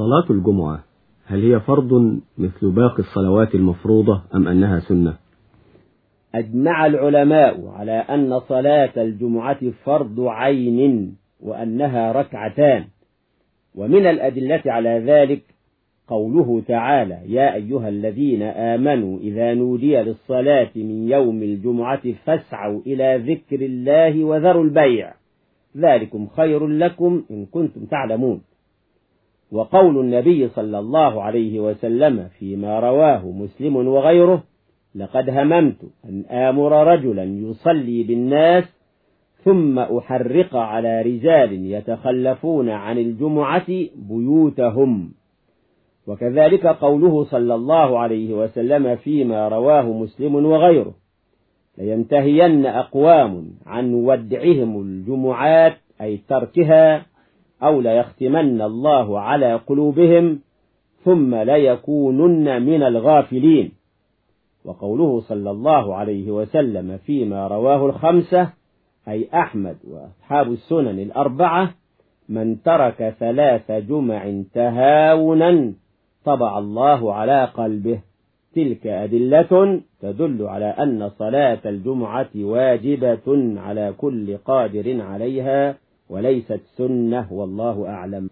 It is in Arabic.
صلاة الجمعة هل هي فرض مثل باقي الصلوات المفروضة أم أنها سنة؟ أجمع العلماء على أن صلاة الجمعة فرض عين وأنها ركعتان. ومن الأدلة على ذلك قوله تعالى يا أيها الذين آمنوا إذا نودي للصلاة من يوم الجمعة فاسعوا إلى ذكر الله وذروا البيع. ذلكم خير لكم إن كنتم تعلمون. وقول النبي صلى الله عليه وسلم فيما رواه مسلم وغيره لقد هممت أن آمر رجلا يصلي بالناس ثم أحرق على رجال يتخلفون عن الجمعة بيوتهم. وكذلك قوله صلى الله عليه وسلم فيما رواه مسلم وغيره لينتهين أقوام عن ودعهم الجمعات أي تركها أو ليختمن الله على قلوبهم ثم ليكونن من الغافلين. وقوله صلى الله عليه وسلم فيما رواه الخمسة أي أحمد وأصحاب السنن الأربعة من ترك ثلاث جمع تهاونا طبع الله على قلبه. تلك أدلة تدل على أن صلاة الجمعة واجبة على كل قادر عليها وليست سنة والله أعلم.